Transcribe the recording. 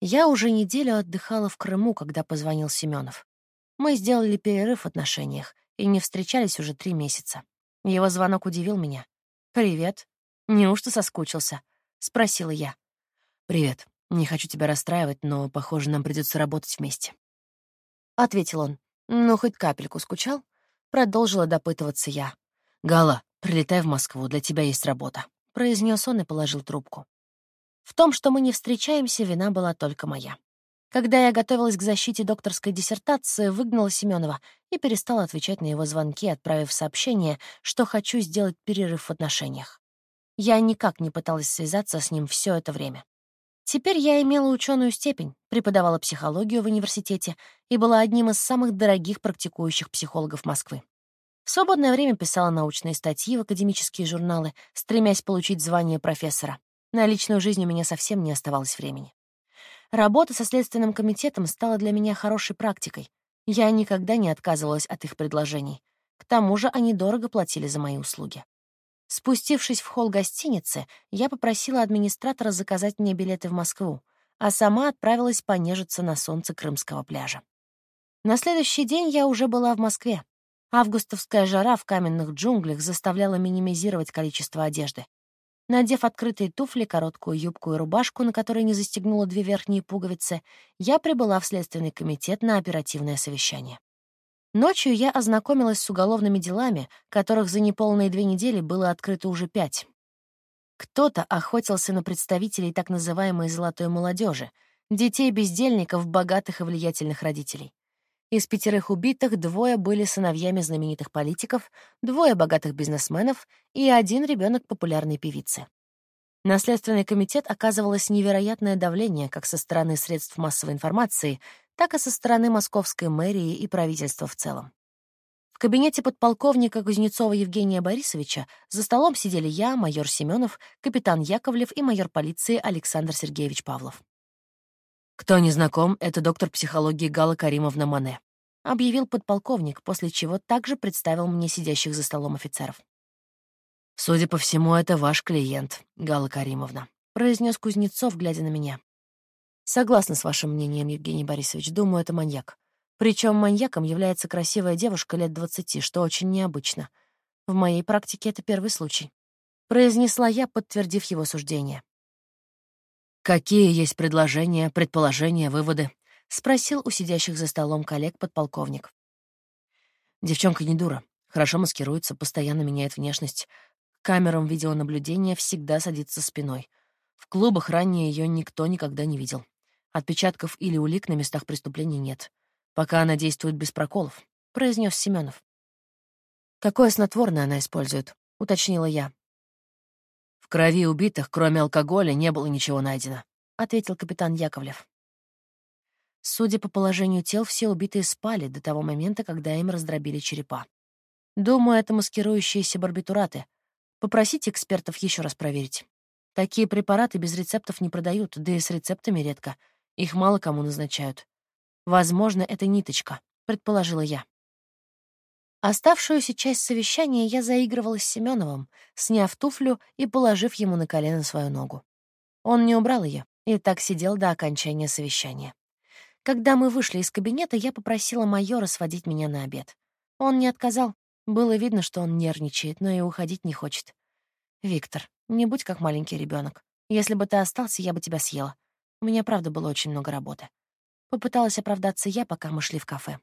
Я уже неделю отдыхала в Крыму, когда позвонил Семенов. Мы сделали перерыв в отношениях и не встречались уже три месяца. Его звонок удивил меня. «Привет. Неужто соскучился?» — спросила я. «Привет. Не хочу тебя расстраивать, но, похоже, нам придется работать вместе». Ответил он. «Ну, хоть капельку скучал?» Продолжила допытываться я. «Гала, прилетай в Москву, для тебя есть работа», — произнес он и положил трубку. В том, что мы не встречаемся, вина была только моя. Когда я готовилась к защите докторской диссертации, выгнала Семенова и перестала отвечать на его звонки, отправив сообщение, что хочу сделать перерыв в отношениях. Я никак не пыталась связаться с ним все это время. Теперь я имела ученую степень, преподавала психологию в университете и была одним из самых дорогих практикующих психологов Москвы. В свободное время писала научные статьи в академические журналы, стремясь получить звание профессора. На личную жизнь у меня совсем не оставалось времени. Работа со Следственным комитетом стала для меня хорошей практикой. Я никогда не отказывалась от их предложений. К тому же они дорого платили за мои услуги. Спустившись в холл гостиницы, я попросила администратора заказать мне билеты в Москву, а сама отправилась понежиться на солнце крымского пляжа. На следующий день я уже была в Москве. Августовская жара в каменных джунглях заставляла минимизировать количество одежды. Надев открытые туфли, короткую юбку и рубашку, на которой не застегнула две верхние пуговицы, я прибыла в Следственный комитет на оперативное совещание. Ночью я ознакомилась с уголовными делами, которых за неполные две недели было открыто уже пять. Кто-то охотился на представителей так называемой «золотой молодежи», детей бездельников, богатых и влиятельных родителей. Из пятерых убитых двое были сыновьями знаменитых политиков, двое богатых бизнесменов и один ребенок популярной певицы. На Следственный комитет оказывалось невероятное давление как со стороны средств массовой информации, так и со стороны московской мэрии и правительства в целом. В кабинете подполковника Кузнецова Евгения Борисовича за столом сидели я, майор Семенов, капитан Яковлев и майор полиции Александр Сергеевич Павлов. «Кто не знаком, это доктор психологии Гала Каримовна Мане», — объявил подполковник, после чего также представил мне сидящих за столом офицеров. «Судя по всему, это ваш клиент, Гала Каримовна», — произнес Кузнецов, глядя на меня. «Согласна с вашим мнением, Евгений Борисович. Думаю, это маньяк. Причем маньяком является красивая девушка лет двадцати, что очень необычно. В моей практике это первый случай», — произнесла я, подтвердив его суждение. «Какие есть предложения, предположения, выводы?» — спросил у сидящих за столом коллег подполковник. Девчонка не дура, хорошо маскируется, постоянно меняет внешность. Камерам видеонаблюдения всегда садится спиной. В клубах ранее ее никто никогда не видел. Отпечатков или улик на местах преступлений нет. Пока она действует без проколов, — произнес Семенов. «Какое снотворное она использует?» — уточнила я крови убитых, кроме алкоголя, не было ничего найдено», — ответил капитан Яковлев. Судя по положению тел, все убитые спали до того момента, когда им раздробили черепа. Думаю, это маскирующиеся барбитураты. Попросите экспертов еще раз проверить. Такие препараты без рецептов не продают, да и с рецептами редко. Их мало кому назначают. Возможно, это ниточка, предположила я. Оставшуюся часть совещания я заигрывала с Семеновым, сняв туфлю и положив ему на колено свою ногу. Он не убрал ее и так сидел до окончания совещания. Когда мы вышли из кабинета, я попросила майора сводить меня на обед. Он не отказал. Было видно, что он нервничает, но и уходить не хочет. «Виктор, не будь как маленький ребенок. Если бы ты остался, я бы тебя съела. У меня, правда, было очень много работы». Попыталась оправдаться я, пока мы шли в кафе.